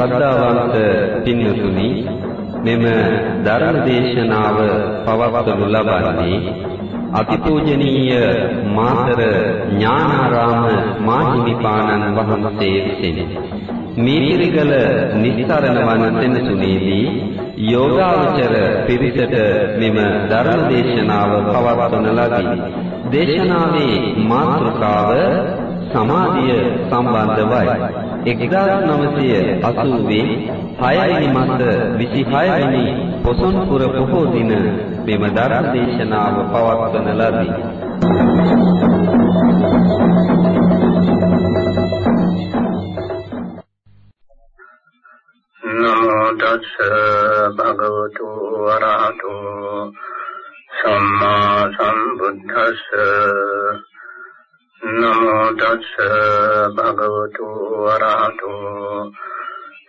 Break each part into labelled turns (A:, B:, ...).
A: ශ්‍රද්ධාවන්ත පින්වතුනි මෙම ධර්ම දේශනාව පවත්වනු ලබන්නේ අතිපූජනීය මාතර ඥානාරාම මාහිමිපාණන් වහන්සේ විසින් මීරිගල නිස්සරණ වන සෙනසුනේදී යෝගාවචර පිරිසට මෙම ධර්ම දේශනාව පවත්වන ලදී. දේශනාවේ මාතෘකාව සමාධිය සම්බන්ධවයි. 1980 6වෙනි මාස 26 වෙනි පොසොන්පුර පොහෝ දින මෙම ධර්ම දේශනාව පවත්වන ලදී.
B: නමෝ තස්ස භගවතු වරහතෝ සම්මා සම්බුද්දස්ස නමෝ තස්ස භගවතු වරහතෝ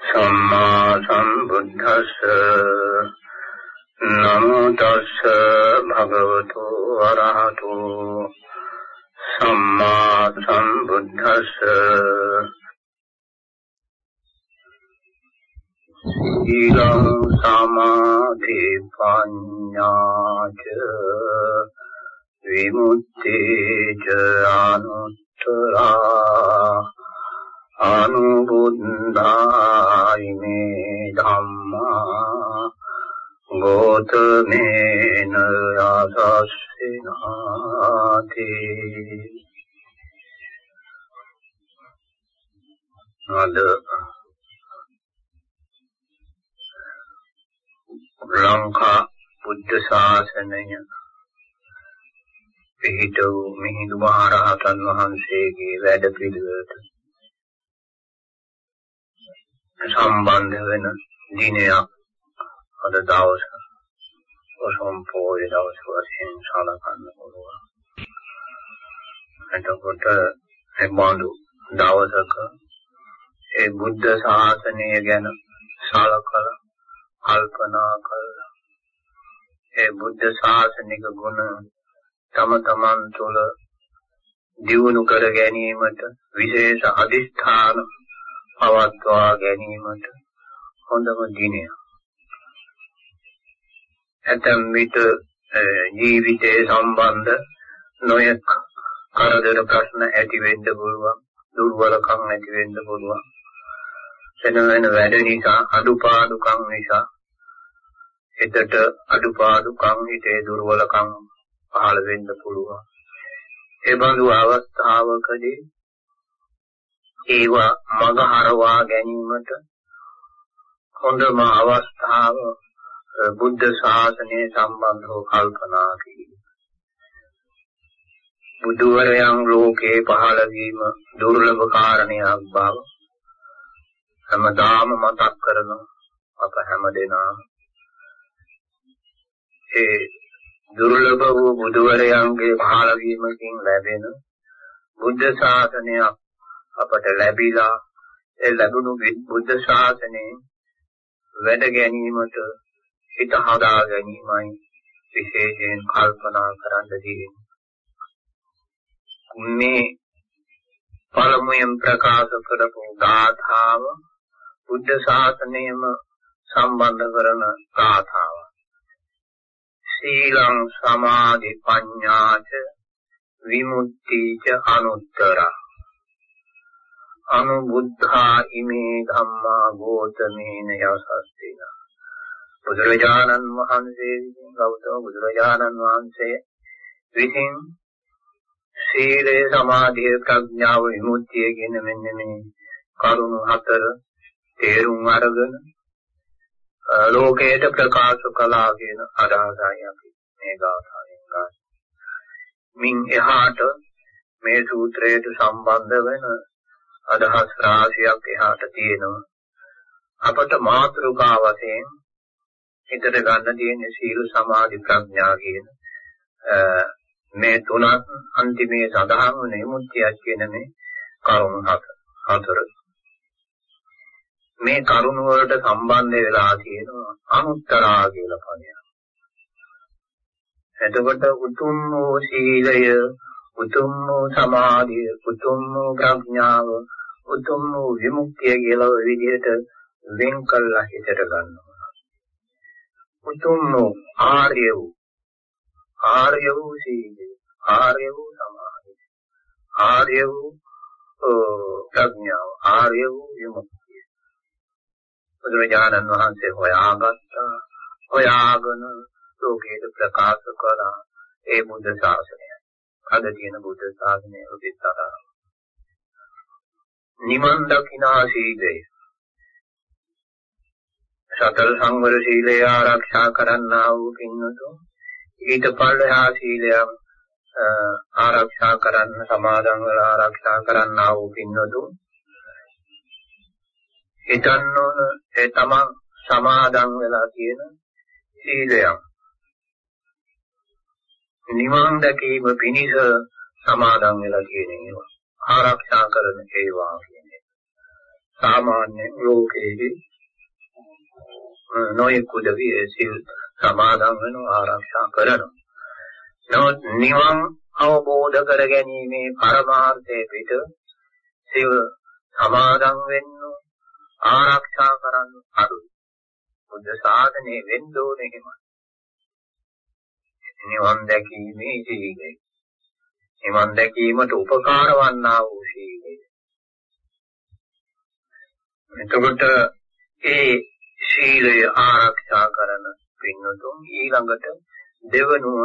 B: සම්මා සම්බුද්දස්ස නමෝ තස්ස භගවතු වරහතෝ සම්මා සම්බුද්දස්ස ඊලං සමාධි පඤ්ඤාච විමුක්තිච අනුත්තරා අනුබුද්ධායි මේ ධම්මා ගෝතමේන යසස්සිනාති අද ලංකා බුද්ධ ශාසනය පිහිට වූ මිහිඳු මහරහතන් වහන්සේගේ වැඩ පිළිවෙලට සම්බන්ධ වෙන දිනයක් අද දවස ඔසම් පොයේ දවස් වශයෙන් සලකන්න පුළුවන්. එතකොට ඒ බඳු දවසක ඒ බුද්ධ ශාසනය ගැන සලකලා කල්පනා කළා. ඒ බුද්ධ ශාසනික ගුණ තම තමන් තුළ දියුණු කර ගැනීමට විශේෂ අදිෂ්ඨාන පවත්වා ගැනීමට හොඳම දිනයක්. ඇතැම් විට ජීවිතයේ සම්බන්ධ නොයෙක් කරදර ප්‍රශ්න ඇති වෙන්න පුළුවන් දුර්වලකම් ඇති වෙන්න පුළුවන් වෙන වෙන වැඩ නිසා අඩුපාඩුකම් නිසා හිතට අඩුපාඩුකම් හිතේ දුර්වලකම් පහළ වෙන්න පුළුවන් ඒ බඳු අවස්ථාවකදී ඒවා මගහරවා ගැනීමට හොඳම අවස්ථාව බුද්ධ ශාසනය සම්බන්ධව කල්පනා කිරීම. බුදුවරයන් ලෝකේ පහළ වීම දුර්ලභ කාරණයක් බව හැමදාම මතක් කරන අප හැමදෙනාම ඒ දුර්ලභ වූ බුදුවරයන්ගේ පහළ වීමකින් ලැබෙන බුද්ධ ශාසනය අපට ලැබිලා ඒ ලැබුණු බුද්ධ ශාසනයේ වැඩ ගැනීමට හිත හදා ගැනීමයි විශේෂයෙන් කල්පනා කරන්න තියෙන්නේ. මේ පළමුවෙන් ප්‍රකාශ කරපු ධාතාව බුද්ධ ශාසනයම සම්බන්ධ කරන ධාතාව. සීලං සමාධි පඤ්ඤාච විමුක්තිච අනුත්තරා. අනුබුද්ධා ඉමේ ධම්මා ගෝතමේන යසස්තිනා බුදුරජාණන් වහන්සේ විසින් ගෞතම බුදුරජාණන් වහන්සේ විසින් සීලය සමාධිය ප්‍රඥාව විමුක්තිය කියන මෙන්න මේ කරුණු හතර තේරුම් අරගෙන ලෝකයට ප්‍රකාශ කළා කියන අදහසයි අපි මේ ගාථාවෙන් ගන්න. මින් එහාට මේ සූත්‍රයට සම්බන්ධ වෙන අදහස් රාශියක් එහාට තියෙනවා. අපට මාතෘකා වශයෙන් හිතට ගන්න තියෙන සීල සමාධි ප්‍රඥා කියන මේ තුනක් අන්තිමේ සඳහන් වන විමුක්තියක් කියන මේ කරුණු හතර. මේ කරුණු වලට සම්බන්ධ වෙලා තියෙනවා අනුත්තරා කියලා පදයක්. එතකොට උතුම් වූ සීලය, උතුම් වූ සමාධිය, උතුම් වූ ප්‍රඥාව, උතුම් වූ විමුක්තිය කියලා විදිහට වෙන් කළා හිතට ගන්නවා. උතුම් ආර්ය වූ ආර්ය වූ සීලය ආර්ය වූ සමාධිය ආර්ය වූ ප්‍රඥාව ආර්ය වූ විමුක්තිය බුදුරජාණන් වහන්සේ හොයාගත්තා. හොයාගෙන ලෝකයට ප්‍රකාශ කළා. ඒ බුද්ධ ශාසනය. අද තියෙන බුද්ධ ශාසනය උදිතතරා නිවන් දකිනා සීලය. සතර සංවර සීලය ආරක්ෂා කරන්නා වූ පින්නතුන් ඊට පල්ලෙහා සීලයන් ආරක්ෂා කරන්න සමාදන් වෙලා ආරක්ෂා කරන්නා වූ පින්නතුන් හිතන්න ඕන ඒ තමන් සමාදන් වෙලා තියෙන සීලයන් නිවන් දැකීම පිණිස සමාදන් වෙලා තියෙන ඒවා. ආරක්ෂා කරන ඒවා කියන්නේ සාමාන්‍ය ලෝකයේදී නොයෙකුද විය සිල් සමාදන් වෙනවා ආරක්ෂා කරනවා. නමුත් නිවන් අවබෝධ කර ගැනීමේ පරමාර්ථයේ පිට සිල් සමාදන් වෙන්න ආරක්ෂා කරන්න අඩුයි. බුද්ධ සාධනේ වෙන්න ඕනේ එහෙමයි. නිවන් දැකීමේ සීලය. නිවන් දැකීමට උපකාර වන්නා වූ සීලය. එතකොට ඒ ශීලය ආරක්ෂා කරන පින්නතුන් ඊළඟට දෙවනුව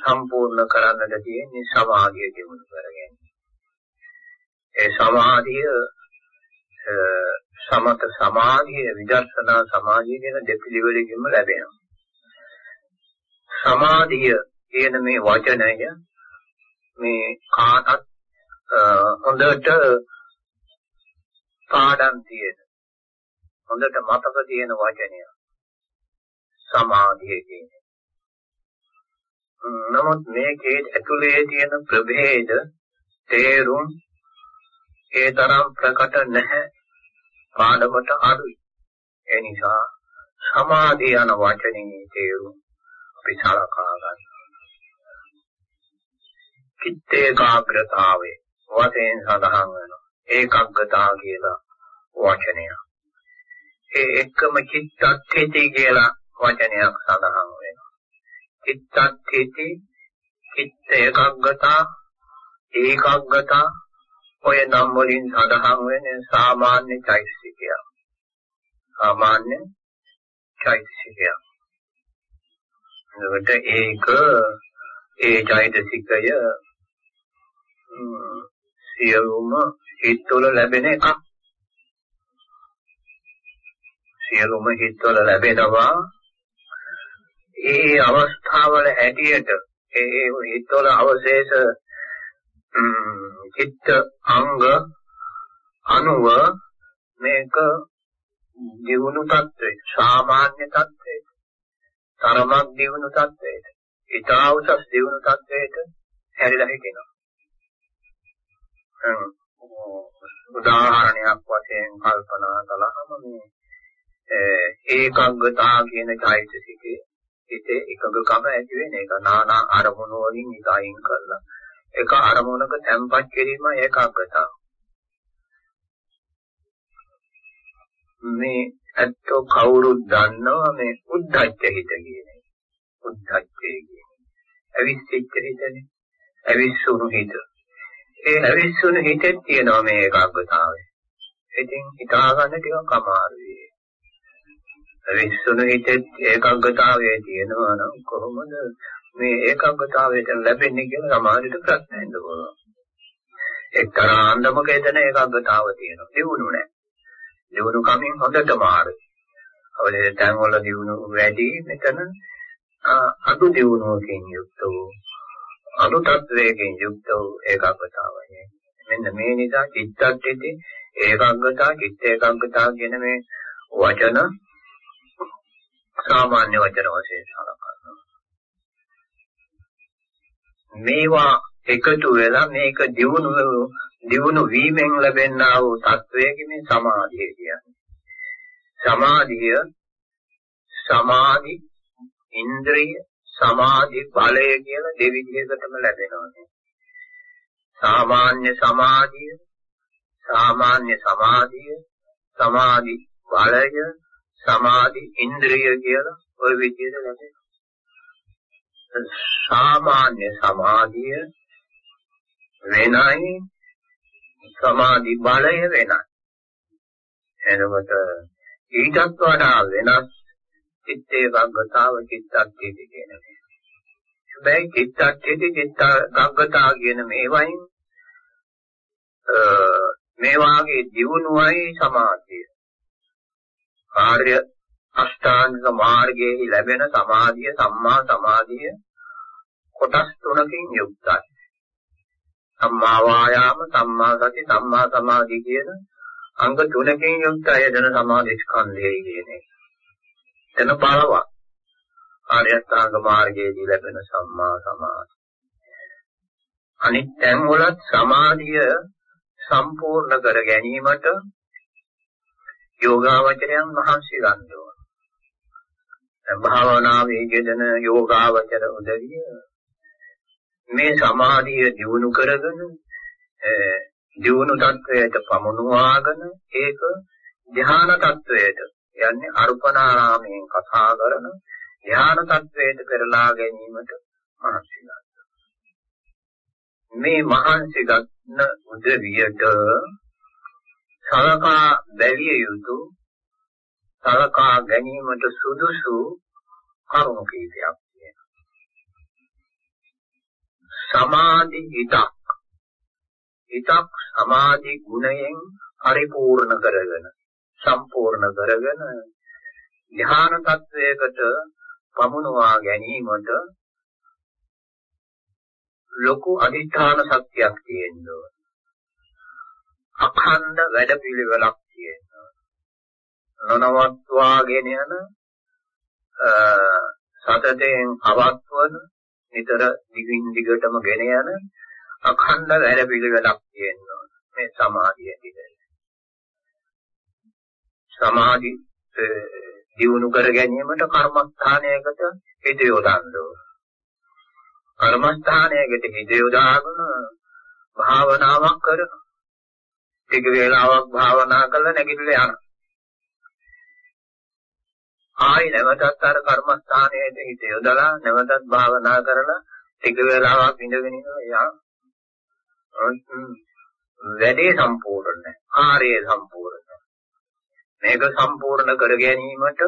B: සම්පූර්ණ කරන්නට තියෙන්නේ සමාධිය දිනු කරගන්න. ඒ සමාධිය සමත සමාධිය විදර්ශනා සමාධිය කියන දෙපිළිවෙලකින්ම ලැබෙනවා. සමාධිය කියන මේ වචනය මේ කාටත් හොඳට පාඩම් තියෙන හොඳට මතක තියෙන වචනය සමාධිය කියන්නේ. නමුත් මේකේ ඇතුලේ තියෙන ප්‍රභේද තේරුම් ඒ තරම් ප්‍රකට නැහැ පාඩමට අඩුයි. ඒ නිසා සමාධිය යන වචනේ තේරුම් අපි සලකා ගන්න. චිත්ත ඒකාග්‍රතාවේ වශයෙන් සඳහන් වෙනවා. ඒකග්ගතා කියලා වචනය. ඒ එක්කම චිත්තත්ථිති කියලා වචනයක් සඳහන් වෙනවා. චිත්තත්ථිති චිත්ත ඒකග්ගතා ඒකග්ගතා ඔය නම් වලින් සඳහන් වෙන සාමාන්‍ය චෛතසිකය. සාමාන්‍ය චෛතසිකය. එතකොට ඒක ඒ චෛතසිකය සියලුම හිත තුළ ලැබෙන එකක්. සියලුම හිතවල ලැබෙනවා ඒ අවස්ථාවල හැටියට ඒ හිතවල අවශේෂ චිත්ත අංග අනුව මේක දියුණු තත්ත්වේ සාමාන්‍ය තත්ත්වේ තරමක් දියුණු තත්ත්වයට ඊටා උසස් දියුණු තත්ත්වයට හැරිලා හිටිනවා. උදාහරණයක් වශයෙන් කල්පනා කළාම මේ ඒකග්ගතා කියන চৈতසිකේ හිතේ එකඟකම ඇති වෙන එක. නානා අරමුණු වලින් ඒක අයින් කරලා එක අරමුණක තැම්පත් කිරීම ඒකග්ගතාව මේ ඇත්තෝ කවුරුත් දන්නවා මේ උද්ධච්ච හිත කියන්නේ උද්ධච්චය කියන්නේ අවිස්සෙච්ච හිතනේ. අවිස්සුණු හිත. ඒ අවිස්සුණු හිතේ තියෙනවා මේ ඒකාග්‍රතාවය. ඉතින් හිතා ගන්න ටිකක් අමාරුයි. විශ්වන හිතේ ඒකාග්‍රතාවයේ තියෙනවා නම් කොහොමද මේ ඒකාග්‍රතාවයට ලැබෙන්නේ කියලා සමාජයට ප්‍රශ්න එන්න පුළුවන්. එක්තරා අන්දමක එතන ඒකාග්‍රතාව තියෙනවා. දිනුනු නැහැ. දිනුනු කමින් හොඳට මාරු. අවලේ තැන් වල දිනුනු වැඩි මෙතන අඩු දිනුනකින් යුක්ත වූ අඩු තත්වයකින් යුක්ත වූ ඒකාග්‍රතාවය. මෙන්න මේ නිසා චිත්තත්‍ත්‍යේ ඒකාග්‍රතාව, චිත්ත ඒකාග්‍රතාව කියන මේ වචන සාමාන්‍ය වචන වශයෙන් සලකනවා. මේවා එකතු වෙලා මේක දියුණු දියුණු වීමෙන් ලැබෙනා වූ තත්වයක මේ සමාධිය කියන්නේ. සමාධිය සමාධි ඉන්ද්‍රිය සමාධි බලය කියලා දෙවිදිහකටම ලැබෙනවා. සාමාන්‍ය සමාධිය සාමාන්‍ය සමාධිය සමාධි බලය සමාධි ඉන්ද්‍රිය කියලා ওই විදිහට ලැබෙනවා. සාමාන්‍ය සමාධිය වෙනයි සමාධි බලය වෙනයි. එනකොට ඊටත් වඩා වෙනස් චිත්තේ වග්ගතාව චිත්තක්ඛේති කියන මේ. හැබැයි චිත්තක්ඛේති චිත්තග්ගතා කියන මේවයින් මේ වාගේ දියුණුවයි සමාධිය. ආර්ය අෂ්ටාංග මාර්ගයේ ලැබෙන සමාධිය සම්මා සමාධිය කොටස් තුනකින් යුක්තයි. සම්මා වායාම, සම්මා සති, සම්මා සමාධි කියන අංග තුනකින් යුක්ත අයදන සමාධි ස්කන්ධයයි කියන්නේ. එතන බලවත්. ආර්ය අෂ්ටාංග මාර්ගයේදී ලැබෙන සම්මා සමාධි. අනිත් තැන් වලත් සමාධිය සම්පූර්ණ කර ගැනීමට යෝගාවචරයන් මහන්සි ගන්න ඕන. භාවනාවේ යෙදෙන යෝගාවචර උදවිය මේ සමාධිය දියුණු කරගෙන දියුණු තත්වයට පමුණුවාගෙන ඒක ධ්‍යාන තත්වයට යන්නේ අර්පණාරාමයෙන් කතා කරන ධ්‍යාන තත්වයට පෙරලා ගැනීමට මහන්සි මේ මහන්සි ගන්න උදවියට සලකා බැලිය යුතු සලකා ගැනීමට සුදුසු කරුණු කීපයක් තියෙනවා. සමාධි හිතක් හිතක් සමාධි ගුණයෙන් පරිපූර්ණ කරගෙන සම්පූර්ණ කරගෙන ධ්‍යාන තත්වයකට පමුණවා ගැනීමට ලොකු අධිෂ්ඨාන ශක්තියක් තියෙන්න ඕන. අඛණ්ඩ වැඩපිළිවෙලක් තියෙනවා. නොනවත්වාගෙන යන සතතෙන් අවත්වන නිතර දිගින් දිගටම ගෙන යන අඛණ්ඩ වැඩපිළිවෙලක් තියෙනවා. මේ සමාධිය විදිහට. සමාධි දියුණු කර ගැනීමට කර්මස්ථානයකට හිත යොදන්න ඕන. කර්මස්ථානයකට හිත යොදාගෙන භාවනාවක් කරනවා. ටික වේලාවක් භාවනා කරලා නැගිටලා යනවා. ආයි නැවතත් අර කර්මස්ථානයේ හිත යොදලා නැවතත් භාවනා කරලා ටික වේලාවක් ඉඳගෙන ඉන්නවා වැඩේ සම්පූර්ණ නැහැ. කාර්යය සම්පූර්ණ නැහැ. මේක සම්පූර්ණ කර ගැනීමට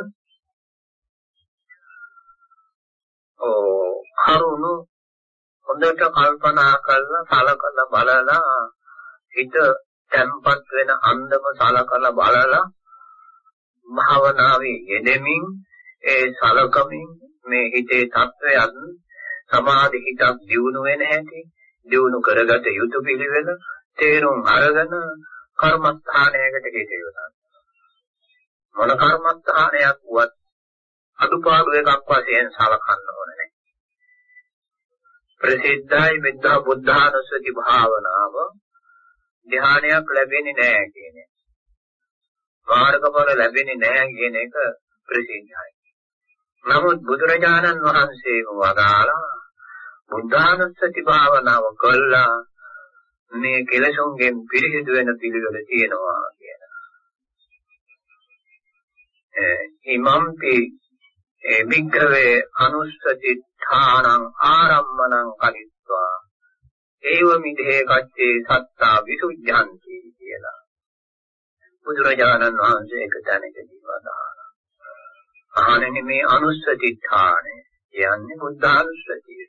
B: ඕ කරුණු හොඳට කල්පනා කරලා සලකලා බලලා හිත තැම්පත් වෙන අන්දම සලකලා බලලා භාවනාවේ යෙදෙමින් ඒ සලකමින් මේ හිතේ තත්වයන් සමාධි හිතක් දියුණු වෙන හැටි දියුණු කරගත යුතු පිළිවෙල තේරුම් අරගෙන කර්මස්ථානයකට හිත යොදන්න. මොන කර්මස්ථානයක් වුවත් අදුපාඩු එකක් වශයෙන් සලකන්න ඕනේ. ප්‍රසිද්ධයි මෙද්දා බුද්ධානුස්සති භාවනාව ධ්‍යානයක් ලැබෙන්නේ නැහැ කියන එක. මාර්ගඵල ලැබෙන්නේ නැහැ කියන එක ප්‍රසිද්ධයි. නමුත් බුදුරජාණන් වහන්සේම වදාලා බුද්ධානුස්සති භාවනාව කළා මේ කෙලසුන්ගෙන් පිරිසිදු වෙන පිළිවෙල තියෙනවා කියලා. ඉමම්පි ඒ විග්‍රවේ අනුස්සති ථානං ආරම්මණං කලිත්වා ඒව මිදේ කච්චේ සත්තා විසුද්ධන්ති කියලා. බුදුරජාණන් වහන්සේ එක තැනකදී වදාළා. අහන්නේ මේ අනුස්සති ථානය කියන්නේ බුද්ධානුස්සතිය.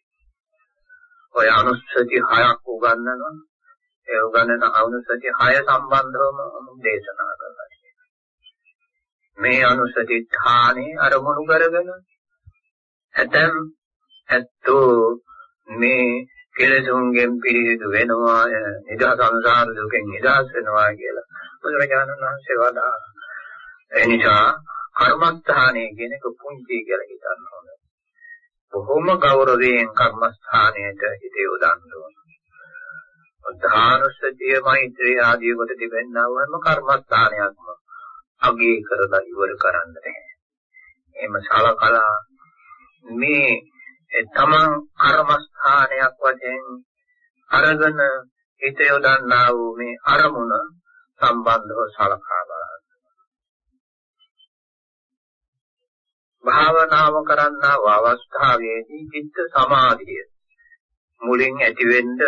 B: ඔය අනුස්සති හයක් උගන්වනවා. ඒ උගන්වන අනුස්සති හය සම්බන්ධවම දේශනා කරලා මේ අනුස්සති ථානේ අරමුණු කරගෙන ඇතම් ඇත්තෝ මේ කෙලෙසුන්ගෙන් පිරිසිදු වෙනවා නිදා සංසාර දුකෙන් නිදහස් වෙනවා කියලා බුදුරජාණන් වහන්සේ වදාළා. ඒ නිසා කර්මස්ථානයේ කියන එක පුංචි කියලා හිතන්න ඕනේ. බොහොම ගෞරවයෙන් කර්මස්ථානයට හිත යොදන්න ඕනේ. ධානුස්සතිය මෛත්‍රී ආදී කොට තිබෙනා වගේම කර්මස්ථානයක්ම අගේ කරලා ඉවර කරන්න බෑ. එහෙම සලකලා මේ තමන් කර්මස්ථානයක් වශයෙන් අරගෙන හිත යොදන්නා වූ මේ අරමුණ සම්බන්ධව සලකා බලන්න. භාවනාව කරන්නා අවස්ථාවේදී චිත්ත සමාධිය මුලින් ඇතිවෙන්න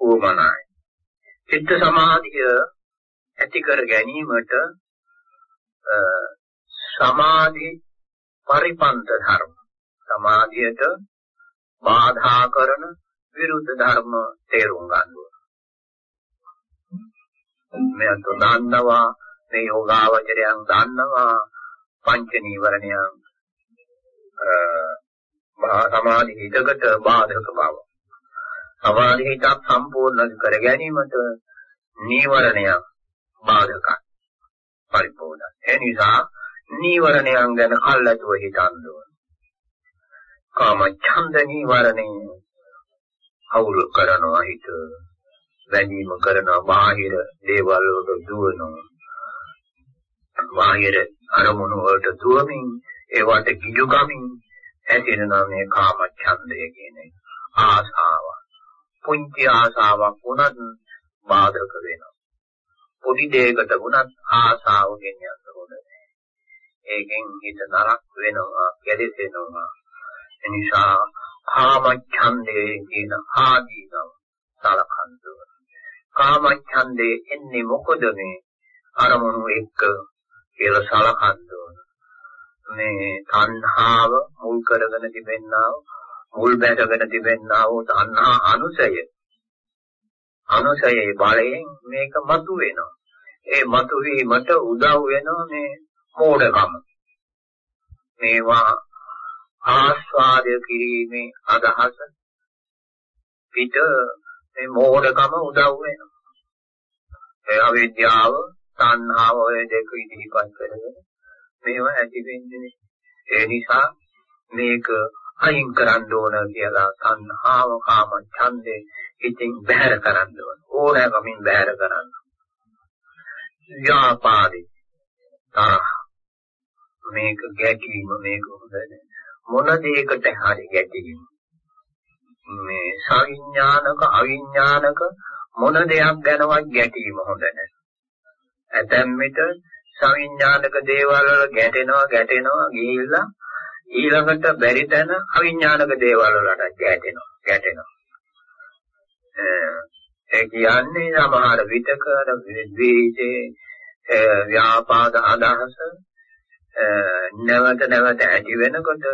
B: උවමනායි. චිත්ත සමාධිය ඇති කර ගැනීමට සමාධි පරිපන්ත ධර්ම සමාධියට බාධා කරන විරුද්ධ ධර්ම තේරුම් ගන්න ඕන. මේ දන්නවා මේ යෝගාවචරයන් දන්නවා පංච නීවරණයන් මහා සමාධි හිතකට බාධක බව. සමාධි හිතක් සම්පූර්ණ කර ගැනීමට නීවරණයන් බාධකයි. පරිපූර්ණ. ඒ නිසා නීවරණයන් ගැන කල්ලාතුව හිතන්න ඕන. කාම ඡන්ද නීවරණය අවුල් කරනවා හිත. වැඳීම කරනවා බාහිර දේවල් වලට දුවනවා. බාහිර අරමුණු වලට දුවමින් ඒවට ගිජුගමින් ඇතිවෙනා මේ කාම ඡන්දය කියන ආසාව. පුංචි ආසාවක් වුණත් බාධක වෙනවා. පොඩි දෙයකට වුණත් ආසාව ගෙනියන්න ඕන නැහැ. ඒකෙන් හිත නරක වෙනවා, ගැලෙසෙනවා. එනිසා කාම ඡන්දේ කියන ආදීනව සලකන්න ඕන. කාම ඡන්දේ එන්නේ මොකද මේ අරමුණු එක්ක කියලා සලකන්න ඕන. මේ තණ්හාව මුල් කරගෙන තිබෙන්නා මුල් බැඳගෙන තිබෙන්නා වූ තණ්හා අනුසය අනුසයේ බලයෙන් මේක මතු වෙනවා. ඒ මතු වීමට උදව් වෙනවා මේ මෝඩකම. මේවා ආස්වාදය කිරීමේ අදහස පිට මේ මෝඩකම උදව් වෙනවා. ඒ අවිද්‍යාව, තණ්හාව ඔය දෙක ඉදිරිපත් කරගෙන මේවා ඇති වෙන්නේ. ඒ නිසා මේක අයින් කරන්න ඕන කියලා තණ්හාව, කාම, ඡන්දේ ඉතින් බැහැර කරන්න ඕන. ඕනෑකමින් බැහැර කරන්න. ව්‍යාපාදේ තරහ මේක ගැටීම මේක හොඳ මොන දෙයකට හරි ගැටීම මේ සංඥානක අවිඥානක මොන දෙයක් ගැනවත් ගැටීම හොඳ නැහැ. ඇතැම් විට සංඥානක දේවල් වල ගැටෙනවා ගැටෙනවා ගිහිල්ලා ඊළඟට බැරි තැන අවිඥානික දේවල් වලට ගැටෙනවා ගැටෙනවා ඒ කියන්නේ සමහර විටක ද්වේෂේ ව්‍යාපාද අදහස නැවත නැවත ඇති වෙනකොට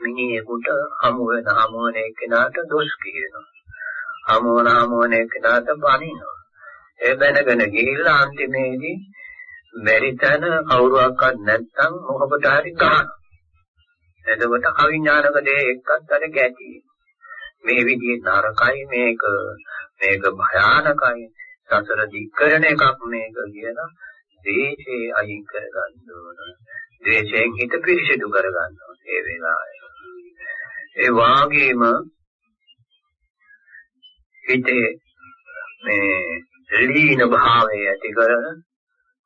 B: මිනිහෙකුට හමු වෙන හමු වෙන එක්කෙනාට දොස් කියනවා. හමු වෙන හමු වෙන එක්කෙනාට බනිනවා. ඒ බැනගෙන ගිහිල්ලා අන්තිමේදී මෙරි තැන කවුරුවක්වත් නැත්තම් මොකකට හරි ගන්නවා එතකොට අවිඥානික දේ එක්කත් අර ගැටි. මේ විදිහේ නරකයි මේක. මේක භයානකයි. සසර දික්කරන එකක් මේක කියන දේශේ අයින් කරගන්න ඕන. දේශයෙන් හිත පිරිසිදු කරගන්න ඕන ඒ වෙලාවේ. ඒ වාගේම හිතේ මේ ලීන භාවය ඇති කරන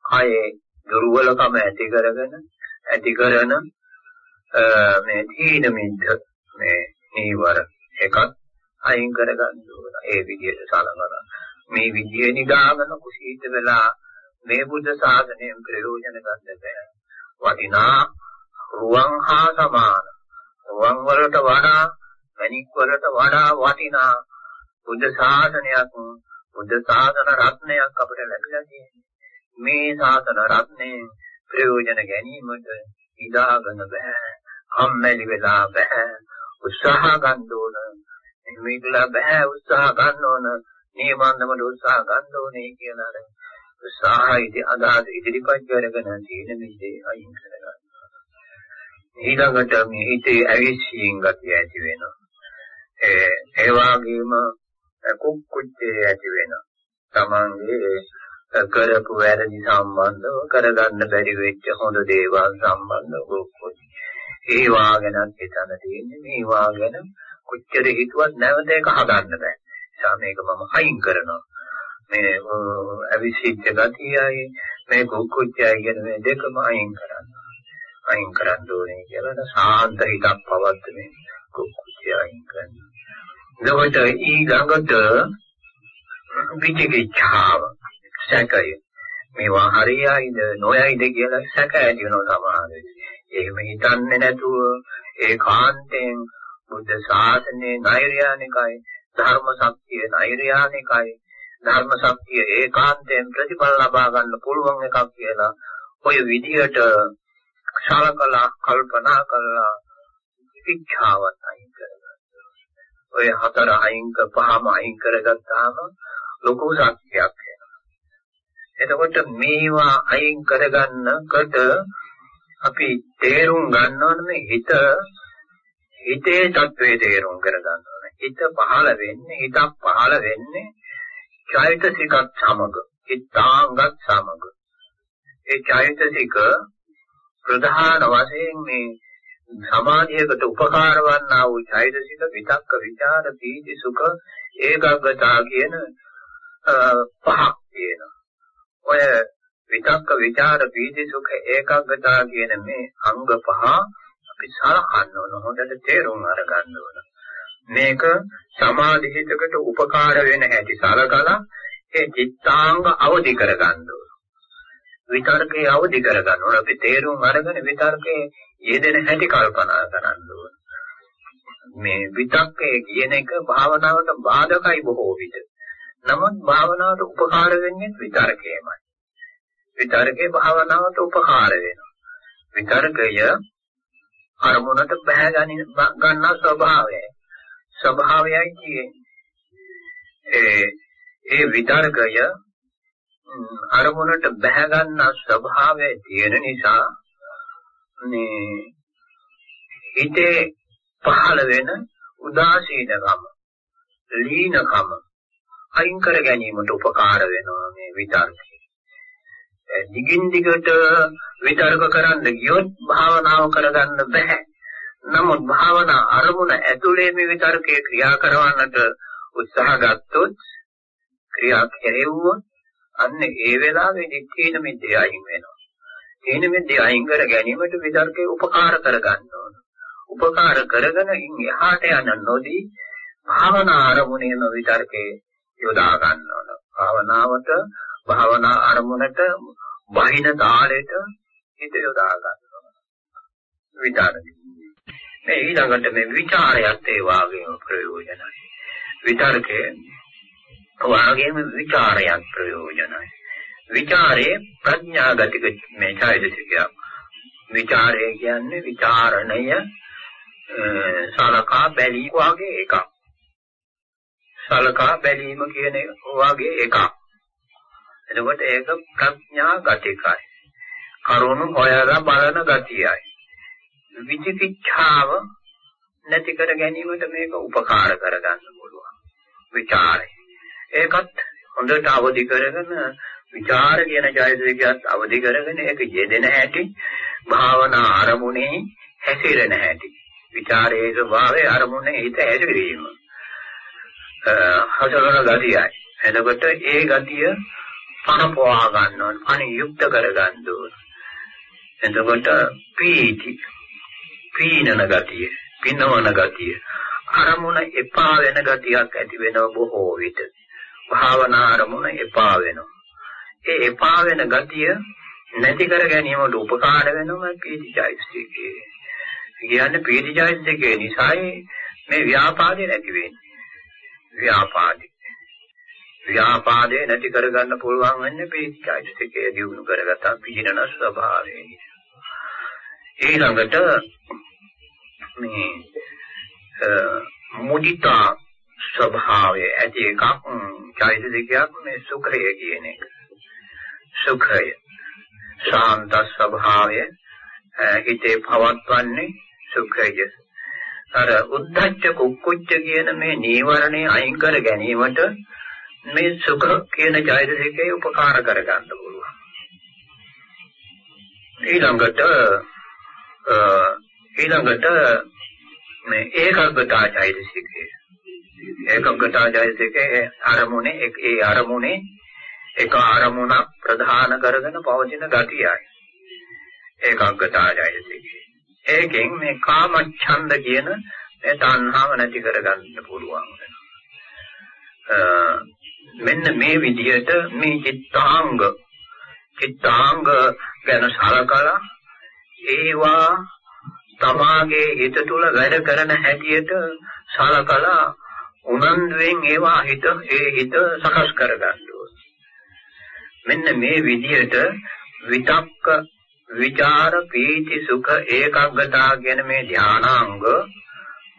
B: කයේ දුර්වලකම ඇති කරගෙන ඇති කරන මේ තීන මිද්ද මේ නීවර එකක් අයින් කරගන්න ඕන. ඒ විදිහට සලකනවා. මේ විදිහේ නිදාගෙන කුසීත වෙලා මේ බුද්ධ ශාසනයෙන් ප්‍රයෝජන ගන්න බැහැ. වටිනා රුවන් හා සමාන. රුවන් වලට වඩා මණික් වලට වඩා වටිනා බුද්ධ ශාසනයක් බුද්ධ ශාසන රත්නයක් අපිට ලැබිලා තියෙනවා. මේ ශාසන රත්නේ ප්‍රයෝජන ගැනීමට ඉදාගෙන බෑ. කම්මැලි වෙලා බෑ. උත්සාහ ගන්න ඕන. මේකලා බෑ උත්සාහ ගන්න ඕන. නියමන්නම උත්සාහ ගන්න ඕනේ කියලා අර උත්සාහයේදී අදාළ ඉදිරිපත් කරගෙන තියෙන මිදේ අයින් කරගන්න. ඊළඟට මේ හිතේ ඇවිස්සීම් ගතිය ඇති වෙනවා. ඒ ඒ වගේම කුක්කුච්චේ ඇති වෙනවා. තමන්ගේ කරපු වැරදි සම්බන්ධව කරගන්න බැරි වෙච්ච හොඳ දේවල් සම්බන්ධව කුක්කුච්ච. ඒවා ගැනත් හිතන්න තියෙන්නේ මේවා ගැන කොච්චර හිතුවත් නැවත ඒක හදන්න බෑ. නිසා මේක මම අයින් කරනවා. මේ අවිසිච්ච ගතියයි මේ කුක්කුච්චයයි කියන මේ දෙකම අයින් කරනවා. අයින් කරන්න ඕනේ කියලා සාන්ත හිතක් පවත්වන්නේ කුක්කුච්චය අයින් කරනවා. එතකොට ඊළඟට විචිකිච්ඡාව සැකය මේවා හරියයිද නොයයිද කියලා සැක ඇති වෙනවා සමහර එහෙම හිතන්නේ නැතුව ඒකාන්තයෙන් බුද්ධ ශාසනයේ නෛර්යානිකයි ධර්ම ශක්තිය නෛර්යානිකයි ධර්ම ශක්තිය ඒකාන්තයෙන් ප්‍රතිඵල ලබා ගන්න පුළුවන් එකක් කියලා ඔය විදියට ශාලකලා කල්පනා කළා ඉච්ඡාවත් අයින් කරගන්න. ඔය හතර අයින් පහම අයින් කරගත්තාම ලොකු ශක්තියක් එනවා. එතකොට මේවා අයින් කරගන්නකොට අපි තේරුම් ගන්න ඕනේ හිත හිතේ தત્වේ තේරුම් කරගන්න ඕනේ. හිත පහළ වෙන්නේ හිතක් පහළ වෙන්නේ චෛතසිකත් සමග, හිතාංගත් සමග. ඒ චෛතසික ප්‍රධාන වශයෙන් මේ සමාධියකට උපකාර වන්නා වූ චෛතසික විතක්ක විචාර පීති සුඛ ඒකග්ගතා කියන පහක් තියෙනවා. ඔය විතක්ක විචාර පීති සුඛ ඒකග්ගතා කියන මේ අංග පහ අපි සලකන්න ඕන හොඳට තේරුම් අරගන්න ඕන. මේක සමාධි හිතකට උපකාර වෙන හැටි සලකලා ඒ චිත්තාංග අවදි කරගන්න ඕන. විතර්කේ අවදි කරගන්න ඕන. අපි තේරුම් අරගෙන විතර්කේ යෙදෙන හැටි කල්පනා කරන්න ඕන. මේ විතක්කේ කියන එක භාවනාවට බාධකයි බොහෝ විට. නමුත් භාවනාවට උපකාර වෙන්නේ විතර්කයමයි. විතර්කේ භාවනාවට උපකාර වෙනවා. විතර්කය අරමුණට බහැ ගන්න ස්වභාවයයි. ස්වභාවයයි කියන්නේ. ඒ ඒ විතර්කය අරමුණට බහැ ගන්න ස්වභාවය තියෙන නිසා මේ හිතේ පහළ වෙන උදාසීනකම ලීනකම අයින් කර ගැනීමට උපකාර වෙනවා මේ විතර්කය. දිගින් දිගට විතර්ක කරන්න ගියොත් භාවනාව කරගන්න බෑ. නමුත් භාවනා අරමුණ ඇතුලේ මේ විතර්කයේ ක්‍රියා කරවන්නට උත්සාහ ගත්තොත් ක්‍රියා කෙරෙව්වොත් අන්න ඒ වෙලාවේදී තීන මිද්දේ අයින් වෙනවා. තීන මිද්දේ අයින් කර ගැනීමට විතර්කේ උපකාර කරගන්න ඕන. උපකාර කරගෙන ඉන් එහාට යන නොදී භාවනා අරමුණේම විතර්කේ යොදා ගන්න ඕන. භාවනාවට භාවනා අරමුණට බහින තාලෙට හිත යොදා ගන්න ඕන. විතර්කේ මේ ඊළඟට මේ ਵਿਚාරයත් ඒ වාගේම ප්‍රයෝජනයි. විතර්කේ වාගේම ਵਿਚාරයක් ප්‍රයෝජනයි. විචාරේ ප්‍රඥාගතික මේ ඡායදිකයක්. විචාරය කියන්නේ විචාරණය සලකා බැලීම වාගේ එකක්. සලකා බැලීම කියන වාගේ එකක්. එතකොට ඒක ප්‍රඥාගතිකයි. කරුණු හොයලා බලන ගතියයි. විචිකිච්ඡාව නැති කර ගැනීමට මේක උපකාර කරගන්න පුළුවන්. ਵਿਚාරය. ඒකත් හොඳට අවදි කරගෙන විචාර කියන ජයසිකයත් අවදි කරගෙන ඒක යෙදෙන හැටි භාවනා අරමුණේ හැසිරෙන හැටි. විචාරයේ ස්වභාවය අරමුණේ හිත හැසිරීම. හසලන ගතියයි. එතකොට ඒ ගතිය පනපවා ගන්න ඕන. අනියුක්ත කර ගන්න ඕන. එතකොට පීති පීනන ගතිය, පිනවන ගතිය, අරමුණ එපා වෙන ගතියක් ඇති වෙනව බොහෝ විට. භාවනා අරමුණ එපා වෙනවා. ඒ එපා වෙන ගතිය නැති කර ගැනීමට උපකාර වෙනවා පීතිචෛතසිකේ. කියන්නේ පීතිචෛතසිකේ නිසායි මේ ව්‍යාපාදේ නැති වෙන්නේ. ව්‍යාපාදේ. ව්‍යාපාදේ නැති කරගන්න පුළුවන් වෙන්නේ පීතිචෛතසිකේ දියුණු කරගත්තා පිළිනන ස්වභාවයෙන්. ඊළඟට මේ මුදිතා ස්වභාවය ඇති එකක් චෛතසිකයක් මේ සුඛය කියන එක. සුඛය ශාන්ත ස්වභාවය හිතේ පවත්වන්නේ සුඛය. අර උද්ධච්ච කුක්කුච්ච කියන මේ නීවරණේ අයින් කර ගැනීමට මේ සුඛ කියන චෛතසිකේ උපකාර කරගන්න පුළුවන්. ඊළඟට ඊළඟට මේ ඒකග්ගතා චෛතසිකය. ඒකග්ගතා චෛතසිකයේ අරමුණේ ඒ අරමුණේ එක අරමුණක් ප්‍රධාන කරගෙන පවතින ගතියයි. ඒකග්ගතා චෛතසිකය. ඒකෙන් මේ කාමච්ඡන්ද කියන මේ තණ්හාව නැති කරගන්න පුළුවන් මෙන්න මේ විදිහට මේ චිත්තාංග චිත්තාංග ගැන සලකලා ඒවා තමාගේ හිත තුල වැඩ කරන හැටියට සලකලා උනන්දුවෙන් ඒවා හිත ඒ හිත සකස් කරගන්න මෙන්න මේ විදිහට විතක්ක විචාර පීති සුඛ ඒකාග්‍රතාව කියන මේ ධානාංග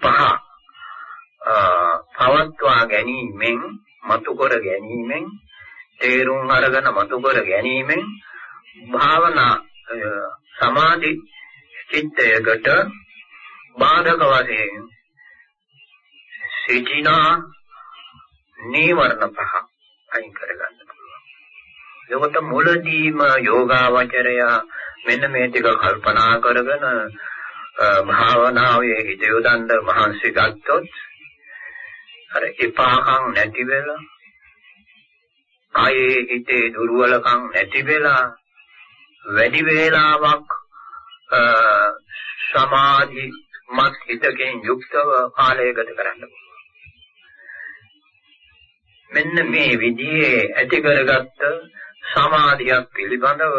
B: පහ පවත්වා ගැනීමෙන් මතු කර ගැනීමෙන් තේරුම් අරගෙන මතු කර ගැනීමෙන් භාවනා සමාධි චිත්තයකට බාධක වශයෙන් සිටිනා නීවරණ පහ අයින් කරගන්න පුළුවන්. ඒකට මුලදීම යෝගාවචරය මෙන්න මේ ටික කල්පනා කරගෙන භාවනාවේ හිත යොදන්න මහන්සි ගත්තොත් අර එපාකම් නැති වෙලා කායේ හිතේ දුර්වලකම් නැති වෙලා වැඩි වේලාවක් සමාධි මත් හිතකින් යුක්තව කාලය ගත කරන්න මෙන්න මේ විදිහේ ඇති කරගත්ත සමාධියක් පිළිබඳව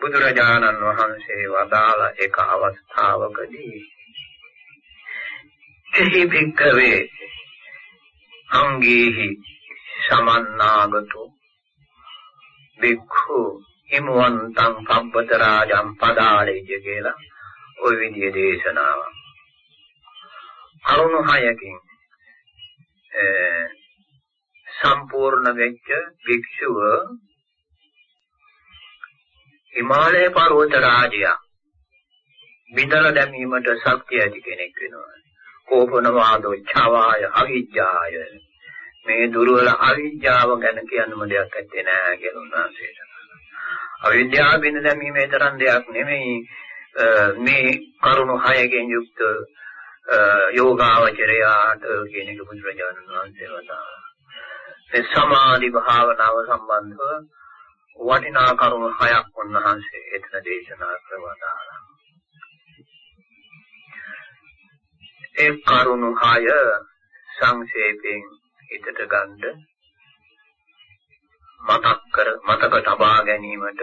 B: බුදුරජාණන් වහන්සේ වදාළ එක අවස්ථාවකදී එහි භික්කවේ අංගේහි සමන්නාගතෝ භික්ඛු හිමවන්තං පබ්බත රාජං පදාලේජ කියලා ওই විදිහේ දේශනාවක්. කරුණු හයකින් සම්පූර්ණ වෙච්ච භික්ෂුව හිමාලය පර්වත රාජයා බිඳලා දැමීමට ශක්තිය ඇති කෙනෙක් වෙනවා. කෝපන වාදෝ ඡාවාය අවිජ්ජාය මේ දුර්වල අවිජ්ජාව ගැන කියන්නම දෙයක් ඇත්තේ නෑ කියලා උන්වහන්සේට. අවිද්‍යාව බිඳ දැමීමේ තරම් දෙයක් නෙමෙයි මේ කරුණු හයකින් යුක්ත යෝගාවචරයාට කියන එක බුදුරජාණන් වහන්සේ වදාළා. මේ සමාධි භාවනාව සම්බන්ධව වටිනා කරුණු හයක් උන්වහන්සේ එතන දේශනා කරවදාලා. ඒ කරුණු හය සංක්ෂේපයෙන් හිතට ගන්න මතක් කර මතක තබා ගැනීමට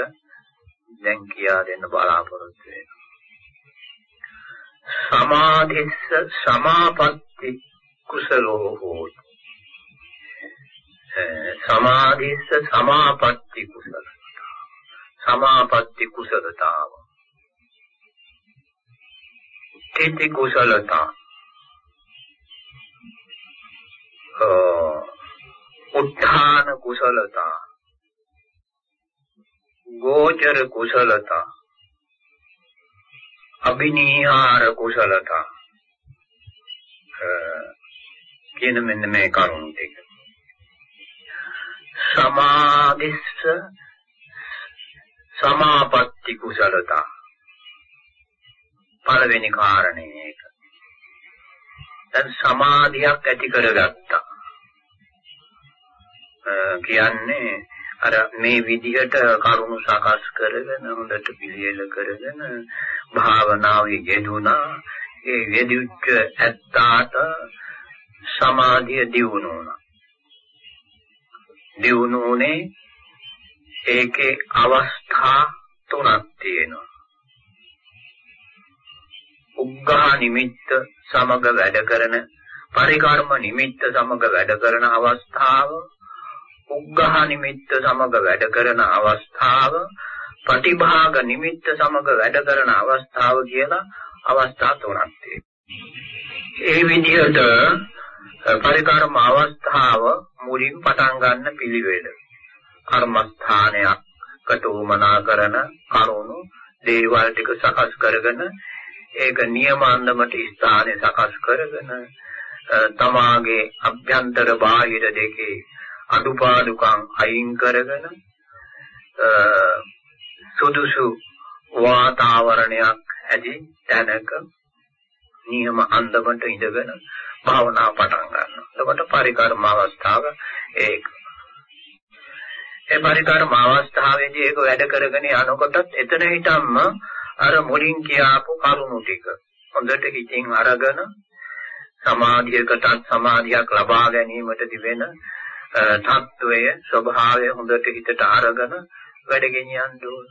B: දැන් කියා දෙන්න බලාපොරොත්තු වෙනවා. සමාධිස්ස සමාපatti කුසලෝ හෝති. සමාධිස්ස සමාපatti කුසල. සමාපatti කුසලතාව. තීති කුසලතා. උත්ථාන කුසලතා. ගෝචර කුසලතා. අභිනීහාර කුසලතා. කියන මෙන්න මේ කරුණු ටික. සමාධිස්ස සමාපatti කුසලතා පළවෙනි කාරණේ ඒක. දැන් සමාධියක් ඇති කරගත්තා. කියන්නේ අර මේ විදිහට කරුණු සකස් කරගෙන හොඳට පිළියෙල කරගෙන භාවනාවේ යෙදුණා. ඒ යෙදිච්ච ඇත්තාට සමාධිය දියුණු වුණා. දියුණුනේ ඒකේ අවස්ථා තුනක් තියෙනවා. උග්ඝා නිමිත්ත සමග වැඩ කරන පරිකර්ම නිමිත්ත සමග වැඩ කරන අවස්ථාව උග්ඝා නිමිත්ත සමග වැඩ කරන අවස්ථාව ප්‍රතිභාග නිමිත්ත සමග වැඩ කරන අවස්ථාව කියලා අවස්ථා තුනක් ඒ විදිහට පරිකර්ම අවස්ථාව මුලින් පටන් ගන්න පිළිවෙල. කර්මස්ථානයකට උමනා කරන කරුණු දේවල් ටික සකස් කරගෙන ඒක නියමාන්දමට ස්ථානය සකස් කරගෙන තමාගේ අභ්‍යන්තර බාහිර දෙකේ අඩුපාඩුකම් අයින් කරගෙන සුදුසු වාතාවරණයක් ඇති තැනක නියම අන්දමට ඉඳගෙන භාවනා පටන් ගන්නවා. එතකොට පරිකර්ම අවස්ථාව ඒක. ඒ පරිකර්ම අවස්ථාවේදී ඒක වැඩ කරගෙන යනකොටත් එතන හිටම්ම අර මුලින් කියාපු කරුණු ටික හොඳට හිතින් අරගෙන සමාධියකටත් සමාධියක් ලබා ගැනීමට දිවෙන තත්වය ස්වභාවය හොඳට හිතට අරගෙන වැඩ ගෙනියන්න ඕන.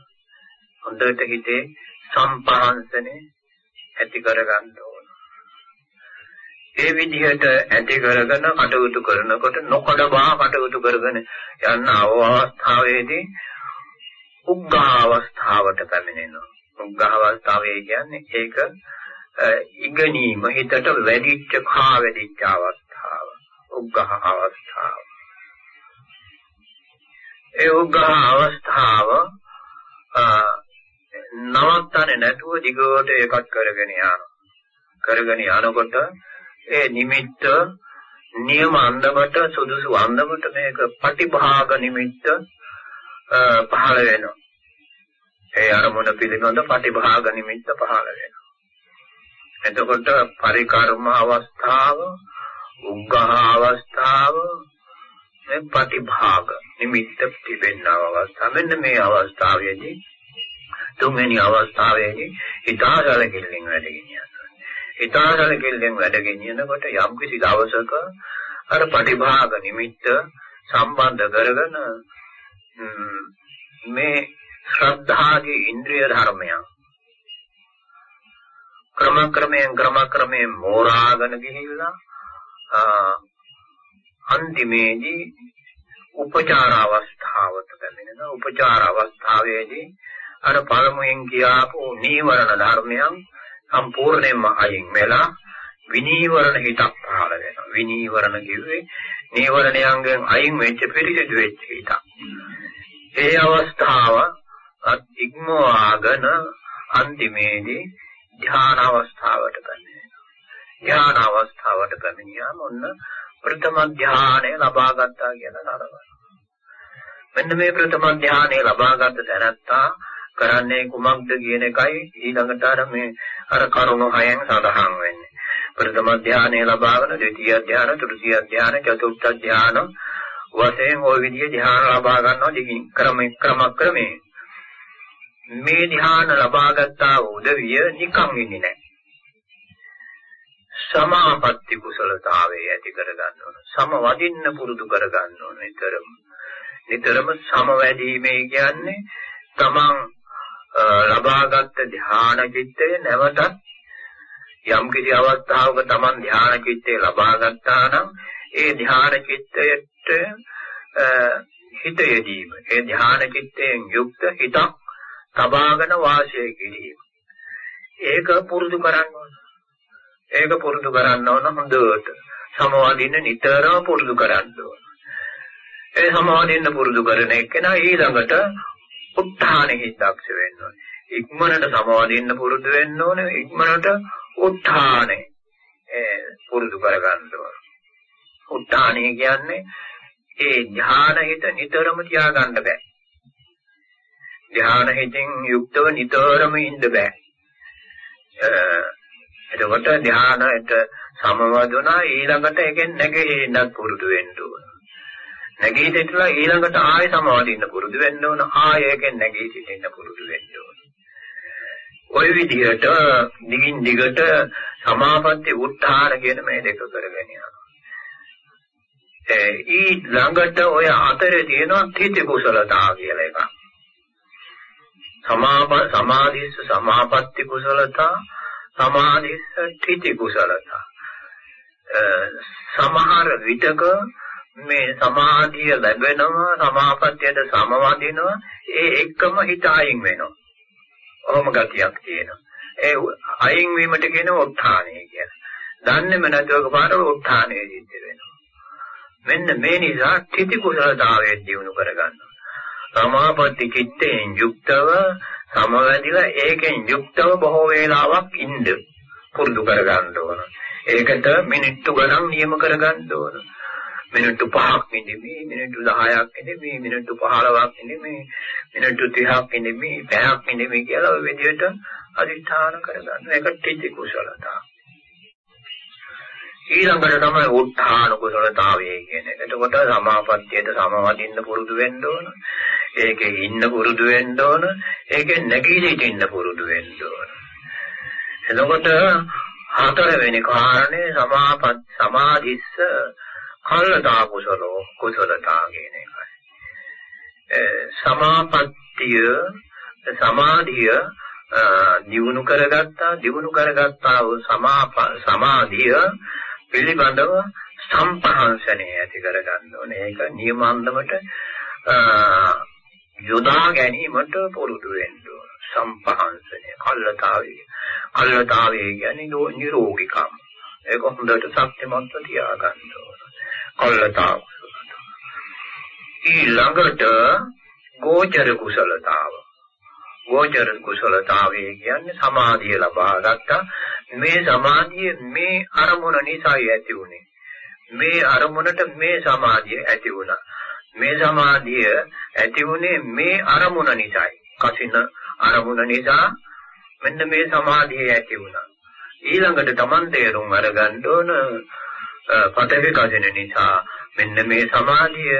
B: හොඳට හිතේ සම්පහන්සනේ ඇති කරගන්න ඕන. ඒ විදිහට ඇති කරගෙන කටයුතු කරනකොට නොකඩවා කටයුතු කරගෙන යන අවස්ථාවේදී උග්ඝා අවස්ථාවට පැමිණෙනවා. උග්ඝා අවස්ථාවේ කියන්නේ ඒක ඉගෙනීම හිතට වැඩිච්ච කා වැඩිච්ච අවස්ථාව. උග්ඝා අවස්ථාව. ඒ උග්ඝා අවස්ථාව නවත්තන්නේ නැතුව දිගට ඒකත් කරගෙන යනවා. කරගෙන යනකොට ඒ නිමිත්ත නියම අන්දමට සුදුසු අන්දමට මේක ප්‍රතිභාග නිමිත්ත පහළ වෙනවා. ඒ අරමුණ පිළිබඳ ප්‍රතිභාග නිමිත්ත පහළ වෙනවා. එතකොට පරිකර්ම අවස්ථාව, උග්ඝහ අවස්ථාව, මේ ප්‍රතිභාග නිමිත්ත තිබෙන අවස්ථාව. මෙන්න මේ අවස්ථාවේදී තුන්වෙනි අවස්ථාවේදී හිතාසල කෙල්ලෙන් වැඩ ගෙනියනවා. හිතාසල කෙල්ලෙන් වැඩ ගෙනියනකොට යම් කිසි දවසක අර ප්‍රතිභාග නිමිත්ත සම්බන්ධ කරගෙන මේ ශ්‍රද්ධාගේ ඉන්ද්‍රිය ධර්මයන් ක්‍රම ක්‍රමයෙන් ක්‍රම ක්‍රමයෙන් මෝරාගෙන ගිහිල්ලා අන්තිමේදී උපචාර අවස්ථාවට පැමිණෙන උපචාර අවස්ථාවේදී අර පළමුවෙන් කියාපු නීවරණ ධර්මයන් සම්පූර්ණයෙන්ම අයින් වෙලා විනීවරණ හිතක් පහළ වෙනවා විනීවරණ කිව්වේ නීවරණයන්ගෙන් අයින් වෙච්ච පිරිසිදු වෙච්ච හිතක් ඒ අවස්ථාව ඉක්මවාගෙන අන්තිමේදී ධ්‍යාන අවස්ථාවට පැමිණෙනවා. ධ්‍යාන අවස්ථාවට පැමිණියාම ඔන්න ප්‍රථම ධ්‍යානය ලබා ගත්තා කියලා නරඹනවා. මෙන්න මේ ප්‍රථම ධ්‍යානය ලබාගත් තැනත්තා කරන්නේ කුමක්ද කියන එකයි ඊළඟට අර මේ අර කරුණු හයෙන් සඳහන් වෙන්නේ. ප්‍රථම ධ්‍යානය ලබාගෙන ද්විතීය ධ්‍යාන, තෘතීය ධ්‍යාන, චතුර්ථ ධ්‍යාන වශයෙන් ওই විදිහේ ධ්‍යාන ලබා ගන්නවා දිගින් ක්‍රම ක්‍රම ක්‍රමේ. මේ ධ්‍යාන ලබා ගත්තා උදවිය නිකම් ඉන්නේ නැහැ. සමාපatti කුසලතාවයේ ඇති කර ගන්න ඕන. සමවදින්න පුරුදු කර ගන්න ඕන නිතරම. නිතරම සමවැදීමේ කියන්නේ තමන් ලබාගත් ධ්‍යාන චිත්තය නැවතත් යම් කිසි අවස්ථාවක තමන් ධ්‍යාන චිත්තය ලබා ගත්තා නම් ඒ ධ්‍යාන චිත්තයට හිත යෙදීම ඒ ධ්‍යාන චිත්තයෙන් යුක්ත හිතක් තබාගෙන වාසය කිරීම ඒක පුරුදු කරන්න ඕන ඒක පුරුදු කරන්න ඕන හොඳට සමවදින්න නිතරම පුරුදු කරන්න ඕන ඒ සමවදින්න පුරුදු කරන එක්කෙනා ඊළඟට උත්හානෙහි දක්ෂ වෙන්න ඕනේ ඉක්මනට සමවදින්න පුරුදු වෙන්න ඕනේ ඉක්මනට උත්හානෙ පුරුදු කරගන්න ඕන උත්හානෙ කියන්නේ ඒ ඥාන හිත නිතරම තියාගන්න බෑ. ඥාන හිතෙන් යුක්තව නිතරම ඉන්න බෑ. එතකොට ධානයට සමවදුනා ඊළඟට එකෙන් නැගෙන්නත් පුරුදු වෙන්න ඕන. නැගී සිටලා ඊළඟට ආයෙ සමවදින්න පුරුදු වෙන්න ඕන. ආයෙ එකෙන් නැගී සිටින්න පුරුදු වෙන්න ඕන. ওই විදිහට දිගින් දිගට සමාපatti උත්හාන කියන මේ දෙක කරගෙන යනවා. ඊ ළඟට ඔය අතරේ තියෙනවා තිති කුසලතා කියලා එකක්. සමාප සමාධිස්ස සමාපatti කුසලතා සමාධිස්ස තිති කුසලතා. සමහර විටක මේ සමාධිය ලැබෙනවා සමාපත්තියට සමවදිනවා ඒ එක්කම හිත අයින් වෙනවා. ඔහොම ගතියක් තියෙනවා. ඒ අයින් වීමට කියන උත්ථානය කියලා. දන්නේම නැතුවක පාරව උත්ථානය සිද්ධ වෙනවා. මෙන්න මේ නිසා තිති කුසලතාවයෙන් දිනු කරගන්නවා. සමාපatti චිත්තයෙන් යුක්තව සමවැදිලා ඒකෙන් යුක්තව බොහෝ වේලාවක් ඉන්න පුරුදු කරගන්න ඕන. ඒකට මිනිත්තු ගණන් නියම කරගන්න ඕන. මිනිත්තු 5ක් ඉඳිමි, මිනිත්තු 10ක් ඉඳිමි, මිනිත්තු 15ක් ඉඳිමි, මිනිත්තු 30ක් ඉඳිමි, පැයක් ඉඳිමි කියලා ඔය විදිහට අදිස්ථාන කරගන්න. ඒක තිති කුසලතාව. ඊළඟට තමයි උත්හාන කුසලතාවය කියන්නේ. එතකොට සමාපත්තියට සමවදින්න පුරුදු වෙන්න ඕන. ඒකේ ඉන්න පුරුදු වෙන්න ඕන. ඒකේ නැගී සිටින්න පුරුදු වෙන්න ඕන. එතකොට හතරවෙනි කාරණේ සමාපත් සමාධිස්ස කල්ලතා කුසලෝ කුසලතා කියන එකයි. සමාපත්තිය සමාධිය දියුණු කරගත්තා දියුණු කරගත්තා වූ සමාධිය පිළිබඳව සම්පහන්සණය ඇති කරගන්න ඕනේ. ඒක නියමාන්දමට යොදා ගැනීමට පුරුදු වෙන්න ඕන. සම්පහන්සණය, කල්ලතාවය. කල්ලතාවය කියන්නේ නිරෝගිකම්. ඒක හොඳට ශක්තිමත්ව තියාගන්න ඕන. කල්ලතාව. ඊළඟට ගෝචර කුසලතාව. ගෝචර කුසලතාවය කියන්නේ සමාධිය ලබා ගත්තා. මේ සමාධිය මේ අරමුණ නිසා ඇති වුනේ. මේ අරමුණට මේ සමාධිය ඇති වුණා. මේ සමාධිය ඇති වුනේ මේ අරමුණ නිසායි. කසින අරමුණ නිසා මෙන්න මේ සමාධිය ඇති වුණා. ඊළඟට Taman තේරුම් අරගන්න ඕන පතේ කසින නිසා මෙන්න මේ සමාධිය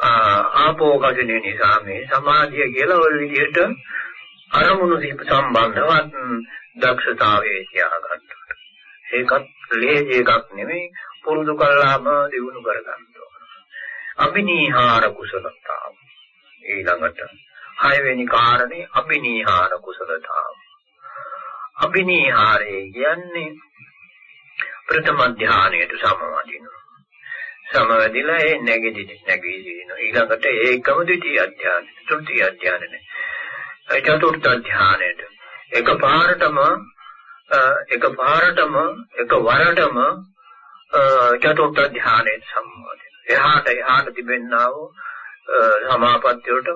B: ආපෝ කසින නිසා මේ සමාධිය කියලා ওই විදිහට අරමුණු සම්බන්ධවත් දක්ෂතාවයේ තියාගන්න. ඒකත් ලේසි එකක් නෙමෙයි පුරුදු කළාම දිනු කරගන්න ඕන. අභිනීහාර කුසලතාව. ඊළඟට හයවෙනි කාරණේ අභිනීහාර කුසලතාව. අභිනීහාරය කියන්නේ ප්‍රථම ධානයට සමවදිනවා. සමවදිලා ඒ නැගිටින නැගිටින ඊළඟට ඒකම ද්විතීයි අධ්‍යාන තෘතීයි අධ්‍යානනේ. ඒ චතුර්ථ ධානයට එකපාරටම එකපාරටම එකවරටම චතුර්ථ ධානයේ සම්මෝධය. එහාට එහාට තිබෙන්නා වූ සමාපත්තිය වලට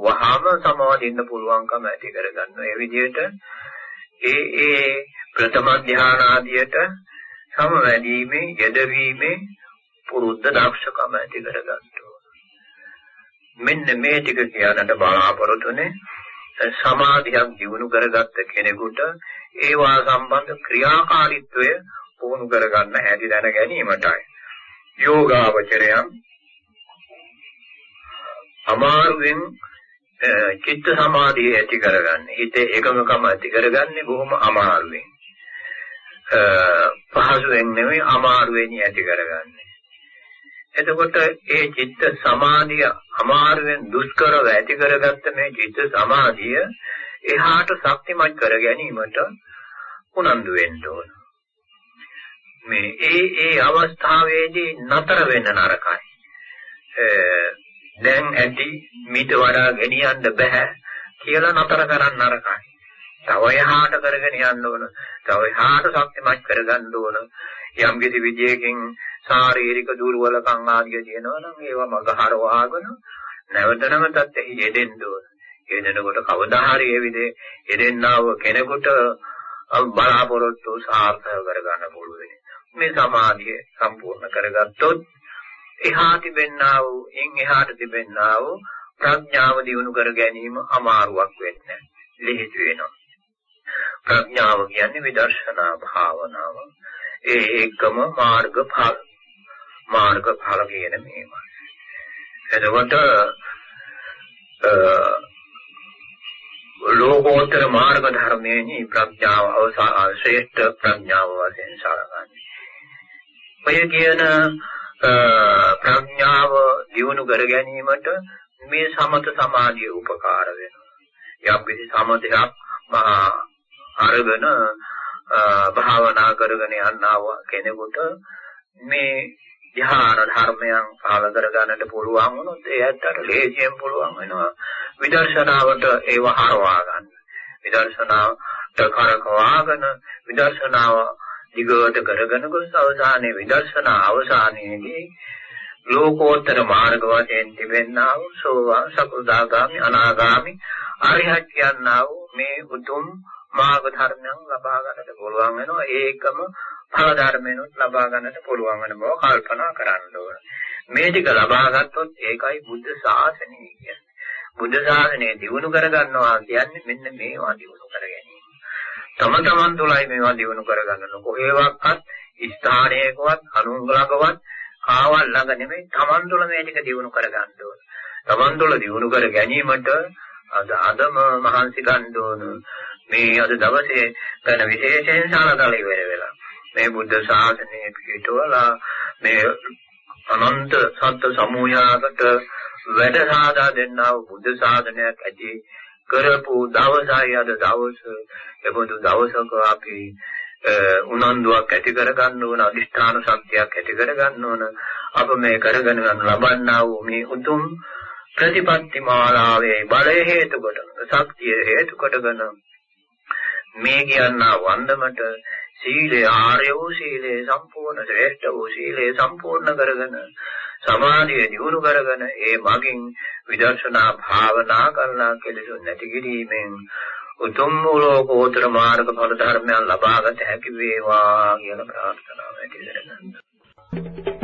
B: වහාම සමාදින්න පුළුවන්කම ඇති කරගන්න. ඒ විදිහට ඒ ඒ ප්‍රථම ධාන ආදියට සමවැදීමේ යෙදවීමේ පුරුද්ද දක්ෂකම ඇති කරගන්න මෙන්න මේ ටික කියනට බලාපොරොත්තුනේ සමාධියක් දිනු කරගත්ත කෙනෙකුට ඒවා සම්බන්ධ ක්‍රියාකාරීත්වය පුහුණු කරගන්න හැටි දැන ගැනීමටයි. යෝගාවචරයන් අමාරුවෙන් චිත්ත සමාධිය ඇති කරගන්නේ. හිතේ එකඟකම ඇති කරගන්නේ බොහොම අමාරුවෙන්. පහසුවෙන් නෙවෙයි අමාරුවෙන් ඇති කරගන්නේ. එතකොට ඒ චිත්ත සමාධිය අමාරුවෙන් දුෂ්කරව ඇති කරගත්ත මේ චිත්ත සමාධිය එහාට ශක්තිමත් කර ගැනීමට උනන්දු වෙන්න ඕන. මේ ඒ ඒ අවස්ථාවේදී නතර වෙන්න නරකයි. දැන් ඇති මිට වඩා ගෙනියන්න බෑ කියලා නතර කරන්න නරකයි. තව එහාට කරගෙන යන්න ඕන. තව එහාට ශක්තිමත් කරගන්න ඕන. යම් කිසි විදියකින් ශාරීරික දුර්වලකම් ආදිය තියෙනවා නම් ඒවා මගහර වහගෙන නැවත නැවතත් එහි යෙදෙන්න ඕන. යෙදෙනකොට කවදා හරි ඒ විදිහේ යෙදෙන්නව කෙනෙකුට බලාපොරොත්තු සාර්ථක කරගන්න පුළුවන්. මේ සමාධිය සම්පූර්ණ කරගත්තොත් එහා තිබෙන්නා වූ එන් එහාට තිබෙන්නා වූ ප්‍රඥාව දියුණු කර ගැනීම අමාරුවක් වෙන්නේ නැහැ. වෙනවා. ප්‍රඥාව කියන්නේ විදර්ශනා භාවනාව. ඒ එකම මාර්ගඵල. මාර්ගඵල කියන මේවා. එතකොට ලෝකෝත්තර මාර්ග ධර්මයේ ප්‍රඥාව අවසා ශ්‍රේෂ්ඨ ප්‍රඥාව වශයෙන් සලකන්නේ. ඔය කියන ප්‍රඥාව දියුණු කර ගැනීමට මේ සමත සමාධිය උපකාර වෙනවා. යම් කිසි සමතයක් අරගෙන භාවනා කරගෙන යනවා කෙනෙකුට මේ ධ්‍යාන ධර්මයන් පාල කර ගන්නට පුළුවන් වුණොත් ඒ ඇත්තට ලේසියෙන් පුළුවන් වෙනවා විදර්ශනාවට ඒව හරවා ගන්න. විදර්ශනාවට කරකවාගෙන විදර්ශනාව දිගට කරගෙන ගොස් අවසානයේ විදර්ශනා අවසානයේදී ලෝකෝත්තර මාර්ග වශයෙන් තිබෙන්නා වූ සෝවාන් සකෘදාගාමි අනාගාමි අරිහත් කියනා වූ මේ උතුම් මාර්ග ධර්මයන් ලබා ගන්නට පුළුවන් වෙනවා. ඒකම ඵල ධර්මයන්ත් ලබා ගන්නට පුළුවන් වෙන බව කල්පනා කරන්න ඕන. මේ ටික ලබා ගත්තොත් ඒකයි බුද්ධ ශාසනය කියන්නේ. බුද්ධ ශාසනය දිනු කර ගන්නවා කියන්නේ මෙන්න මේවා දිනු කර ගැනීම. තම තමන් තුළයි මේවා දිනු කරගන්න කොහේවත් ස්ථානයකවත් අනුංගලකවත් කාවල් ළඟ නෙමෙයි තමන් තුළ මේ ටික දිනු කරගන්න ඕන. තමන් තුළ දිනු කර ගැනීමට අද අදම මහන්සි ගන්න ඕන. මේ අද දවසේ ගැන විශේෂයෙන් සාකච්ඡා ඉවර වෙලා. මේ බුද්ධ ශාසනය පිටවලා මේ අනන්ත සත්ත්ව සමූහයකට වැඩ සාදා දෙන්නා වූ බුද්ධ ශාසනයක් ඇති කරපු දවසයි අද දවස. එබඳු දවසක අපි උනන්දුවක් ඇති කරගන්න ඕන අදිෂ්ඨාන ශක්තියක් ඇති කරගන්න ඕන. අප මේ කරගෙන යන ලබන්නා වූ මේ උතුම් ප්‍රතිපත්ති මාලාවේ බලය හේතු කොටගෙන ශක්තිය හේතු කොටගෙන මේ කියනා වන්දමට සීලය ආර්ය වූ සීලය සම්පූර්ණ ශ්‍රේෂ්ඨ වූ සීලය සම්පූර්ණ කරගෙන සමාධිය දියුණු කරගෙන ඒ මගින් විදර්ශනා භාවනා කරලා කෙලෙසුන් නැති කිරීමෙන් උතුම් වූ ලෝකෝත්තර මාර්ග ඵල ධර්මයන් ලබාගත හැකි වේවා කියලා ප්‍රාර්ථනාව ඇති කරගන්නවා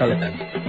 C: සැලකන්න.